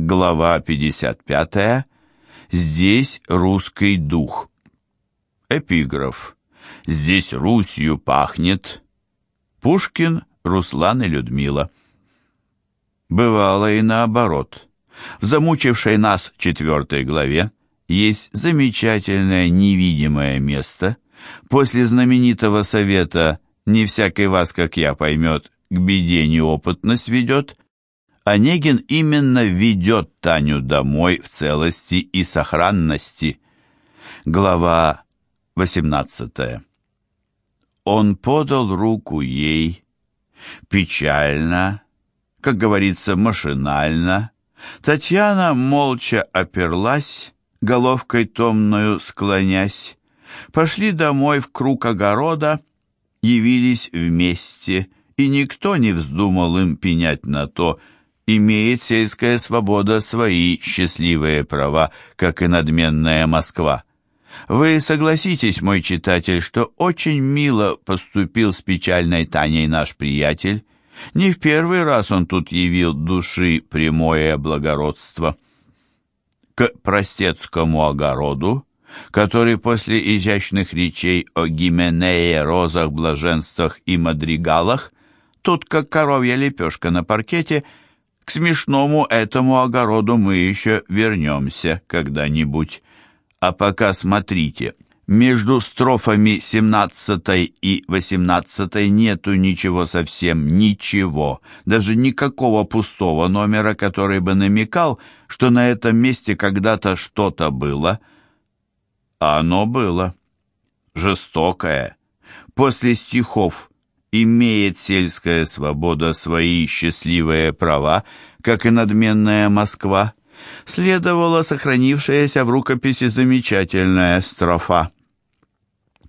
Глава 55. Здесь русский дух. Эпиграф. Здесь Русью пахнет. Пушкин, Руслан и Людмила. Бывало и наоборот. В замучившей нас четвертой главе есть замечательное невидимое место. После знаменитого совета «Не всякий вас, как я, поймет, к беде неопытность ведет», Онегин именно ведет Таню домой в целости и сохранности. Глава 18 Он подал руку ей, печально, как говорится, машинально. Татьяна молча оперлась, головкой томною склонясь. Пошли домой в круг огорода, явились вместе, и никто не вздумал им пенять на то, имеет сельская свобода свои счастливые права, как и надменная Москва. Вы согласитесь, мой читатель, что очень мило поступил с печальной Таней наш приятель. Не в первый раз он тут явил души прямое благородство. К простецкому огороду, который после изящных речей о гименее, розах, блаженствах и мадригалах, тут как коровья лепешка на паркете – к смешному этому огороду мы еще вернемся когда-нибудь. А пока смотрите, между строфами 17 и 18 нету ничего совсем, ничего, даже никакого пустого номера, который бы намекал, что на этом месте когда-то что-то было. А оно было. Жестокое. После стихов имеет сельская свобода свои счастливые права, как и надменная Москва, следовала сохранившаяся в рукописи замечательная строфа.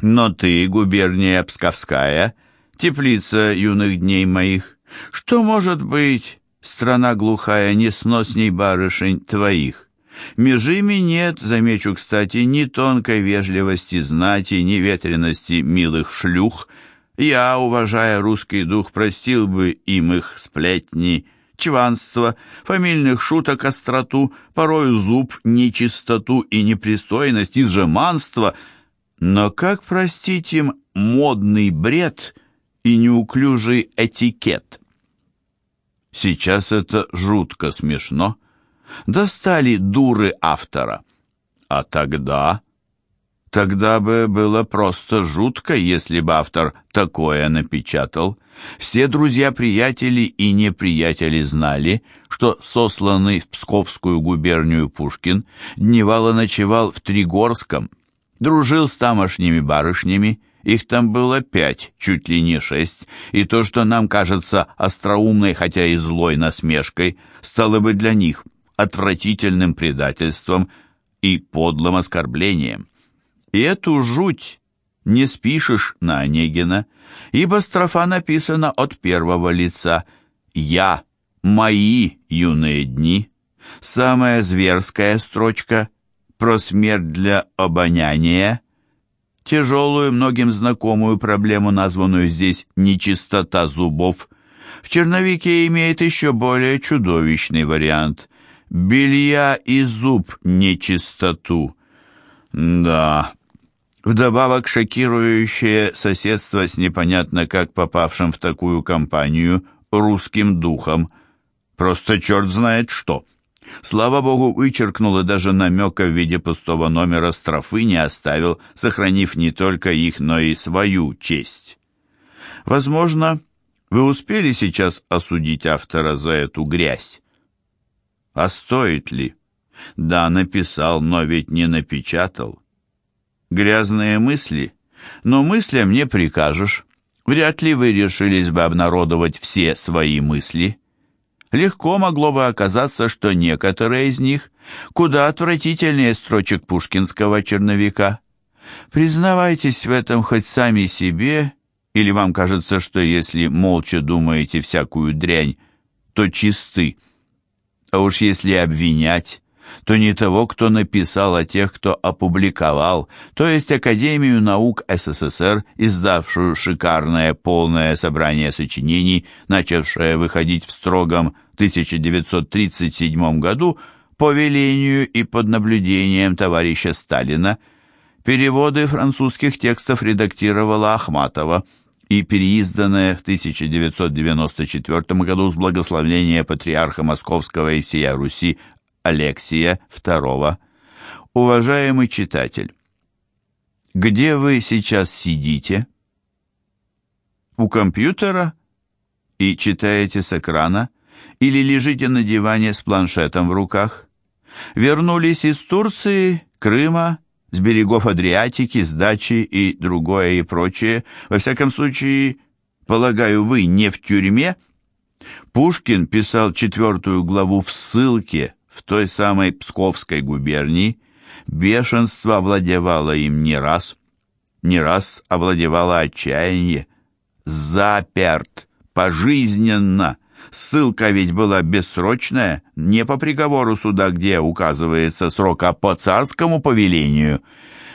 «Но ты, губерния Псковская, теплица юных дней моих, что может быть, страна глухая, несносней барышень твоих?» Межими нет, замечу, кстати, ни тонкой вежливости знати, ни ветрености милых шлюх, я, уважая русский дух, простил бы им их сплетни, чванство, фамильных шуток остроту, порою зуб, нечистоту и непристойность, и жеманство. Но как простить им модный бред и неуклюжий этикет? Сейчас это жутко смешно. Достали дуры автора. А тогда Тогда бы было просто жутко, если бы автор такое напечатал. Все друзья-приятели и неприятели знали, что сосланный в Псковскую губернию Пушкин дневало-ночевал в Тригорском, дружил с тамошними барышнями, их там было пять, чуть ли не шесть, и то, что нам кажется остроумной, хотя и злой насмешкой, стало бы для них отвратительным предательством и подлым оскорблением. И эту жуть не спишешь на Онегина, ибо строфа написана от первого лица «Я, мои юные дни». Самая зверская строчка про смерть для обоняния, тяжелую, многим знакомую проблему, названную здесь «нечистота зубов», в черновике имеет еще более чудовищный вариант «белья и зуб нечистоту». Да, Вдобавок шокирующее соседство с непонятно как попавшим в такую компанию русским духом. Просто черт знает что. Слава богу, вычеркнул и даже намека в виде пустого номера строфы не оставил, сохранив не только их, но и свою честь. Возможно, вы успели сейчас осудить автора за эту грязь. А стоит ли? Да, написал, но ведь не напечатал грязные мысли, но мыслям не прикажешь. Вряд ли вы решились бы обнародовать все свои мысли. Легко могло бы оказаться, что некоторые из них куда отвратительнее строчек пушкинского черновика. Признавайтесь в этом хоть сами себе, или вам кажется, что если молча думаете всякую дрянь, то чисты. А уж если обвинять, то не того, кто написал, а тех, кто опубликовал, то есть Академию наук СССР, издавшую шикарное полное собрание сочинений, начавшее выходить в строгом 1937 году по велению и под наблюдением товарища Сталина, переводы французских текстов редактировала Ахматова и переизданное в 1994 году с благословения патриарха Московского и всея Руси Алексия II. Уважаемый читатель, где вы сейчас сидите? У компьютера и читаете с экрана? Или лежите на диване с планшетом в руках? Вернулись из Турции, Крыма, с берегов Адриатики, с дачи и другое и прочее. Во всяком случае, полагаю, вы не в тюрьме? Пушкин писал четвертую главу в ссылке в той самой Псковской губернии. Бешенство овладевало им не раз, не раз овладевало отчаяние. Заперт, пожизненно. Ссылка ведь была бессрочная, не по приговору суда, где указывается срок, а по царскому повелению.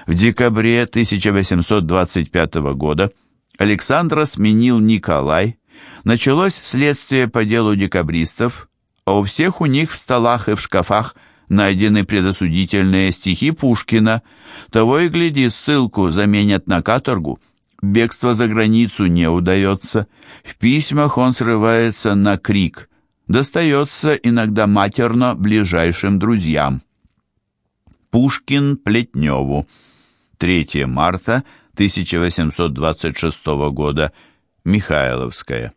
В декабре 1825 года Александра сменил Николай. Началось следствие по делу декабристов, а у всех у них в столах и в шкафах найдены предосудительные стихи Пушкина. Того и гляди, ссылку заменят на каторгу. Бегство за границу не удается. В письмах он срывается на крик. Достается иногда матерно ближайшим друзьям. Пушкин Плетневу. 3 марта 1826 года. Михайловская.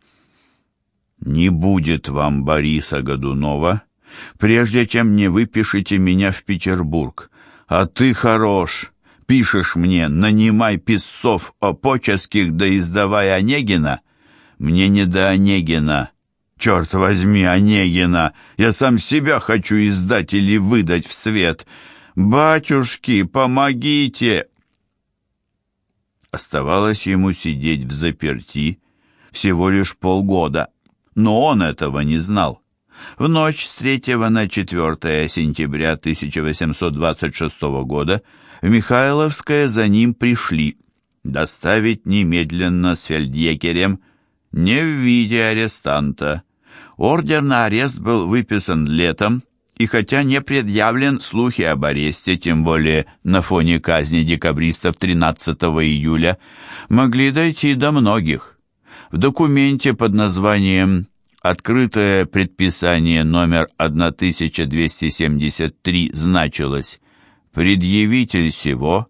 Не будет вам Бориса Годунова, прежде чем не выпишите меня в Петербург. А ты хорош, пишешь мне, нанимай писцов опоческих, да издавай Онегина. Мне не до Онегина. Черт возьми, Онегина, я сам себя хочу издать или выдать в свет. Батюшки, помогите!» Оставалось ему сидеть в заперти всего лишь полгода но он этого не знал. В ночь с 3 на 4 сентября 1826 года в Михайловское за ним пришли доставить немедленно с фельдъегерем не в виде арестанта. Ордер на арест был выписан летом, и хотя не предъявлен слухи об аресте, тем более на фоне казни декабристов 13 июля, могли дойти до многих. В документе под названием «Открытое предписание номер 1273» значилось «Предъявитель сего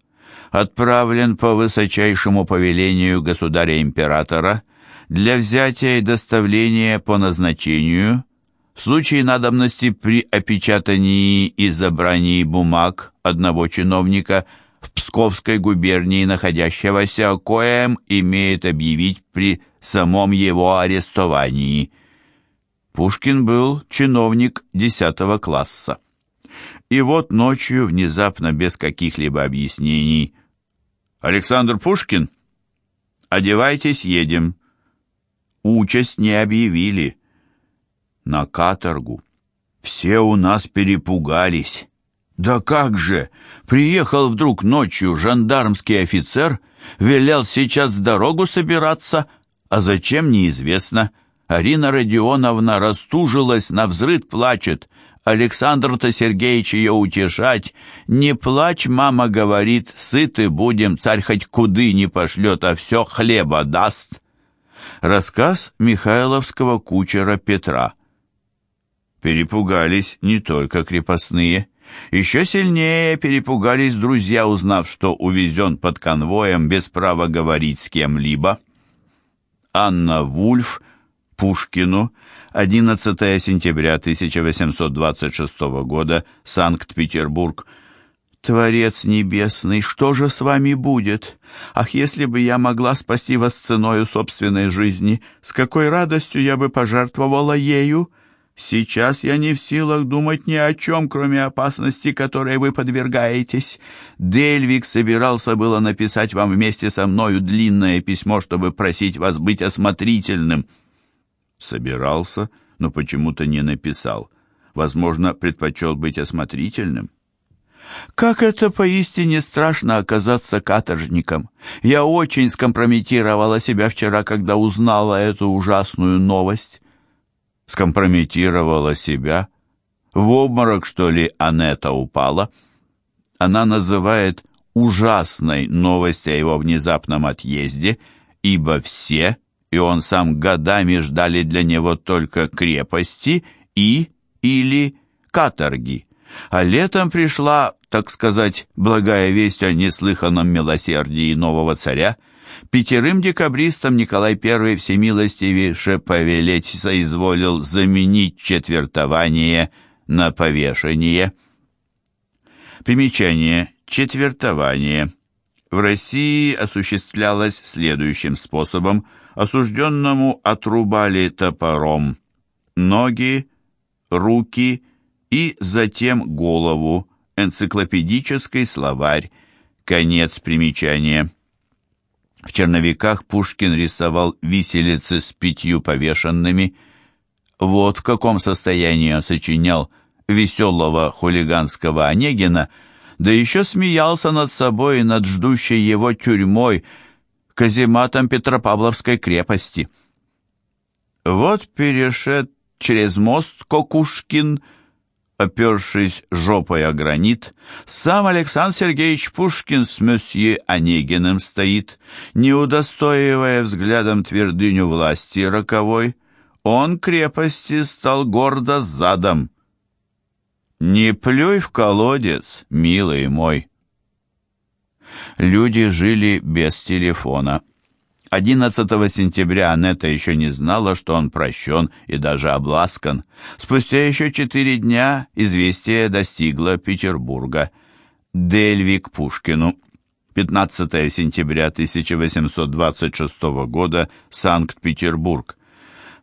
отправлен по высочайшему повелению государя-императора для взятия и доставления по назначению в случае надобности при опечатании и забрании бумаг одного чиновника – в Псковской губернии находящегося, коем имеет объявить при самом его арестовании. Пушкин был чиновник десятого класса. И вот ночью, внезапно, без каких-либо объяснений, «Александр Пушкин, одевайтесь, едем». Участь не объявили. На каторгу. Все у нас перепугались. Да как же! Приехал вдруг ночью жандармский офицер, велел сейчас в дорогу собираться, а зачем неизвестно. Арина Родионовна растужилась, на взрыд плачет. Александр-то Сергеевич ее утешать. «Не плачь, мама говорит, сыты будем, царь хоть куды не пошлет, а все хлеба даст». Рассказ Михайловского кучера Петра. Перепугались не только крепостные. Еще сильнее перепугались друзья, узнав, что увезен под конвоем без права говорить с кем-либо. Анна Вульф Пушкину 11 сентября 1826 года, Санкт-Петербург. «Творец небесный, что же с вами будет? Ах, если бы я могла спасти вас ценою собственной жизни, с какой радостью я бы пожертвовала ею!» Сейчас я не в силах думать ни о чем, кроме опасности, которой вы подвергаетесь. Дельвик собирался было написать вам вместе со мною длинное письмо, чтобы просить вас быть осмотрительным. Собирался, но почему-то не написал. возможно, предпочел быть осмотрительным. Как это поистине страшно оказаться каторжником. Я очень скомпрометировала себя вчера, когда узнала эту ужасную новость. Скомпрометировала себя? В обморок, что ли, Анетта упала? Она называет ужасной новость о его внезапном отъезде, ибо все, и он сам годами ждали для него только крепости и или каторги. А летом пришла, так сказать, благая весть о неслыханном милосердии нового царя. Пятерым декабристам Николай I всемилостивейше повелеть соизволил заменить четвертование на повешение. Примечание. Четвертование. В России осуществлялось следующим способом. Осужденному отрубали топором ноги, руки и затем голову, энциклопедический словарь, конец примечания. В черновиках Пушкин рисовал виселицы с пятью повешенными. Вот в каком состоянии он сочинял веселого хулиганского Онегина, да еще смеялся над собой и над ждущей его тюрьмой, казематом Петропавловской крепости. Вот перешед через мост Кокушкин, опершись жопой о гранит, сам Александр Сергеевич Пушкин с месье Онегиным стоит, не удостоивая взглядом твердыню власти роковой, он крепости стал гордо задом. «Не плюй в колодец, милый мой!» Люди жили без телефона. 11 сентября Анетта еще не знала, что он прощен и даже обласкан. Спустя еще четыре дня известие достигло Петербурга. Дельви к Пушкину. 15 сентября 1826 года, Санкт-Петербург.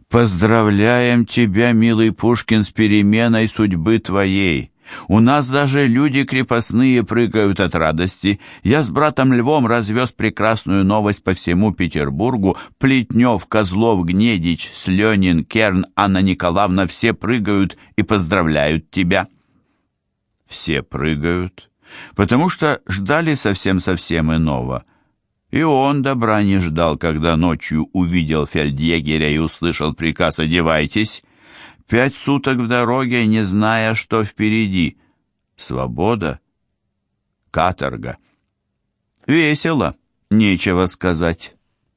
«Поздравляем тебя, милый Пушкин, с переменой судьбы твоей!» У нас даже люди крепостные прыгают от радости. Я с братом Львом развез прекрасную новость по всему Петербургу. Плетнев, Козлов, Гнедич, Сленин, Керн, Анна Николаевна все прыгают и поздравляют тебя. Все прыгают, потому что ждали совсем-совсем иного. И он добра не ждал, когда ночью увидел фельдъегеря и услышал приказ «Одевайтесь». Пять суток в дороге, не зная, что впереди. Свобода, каторга. Весело, нечего сказать.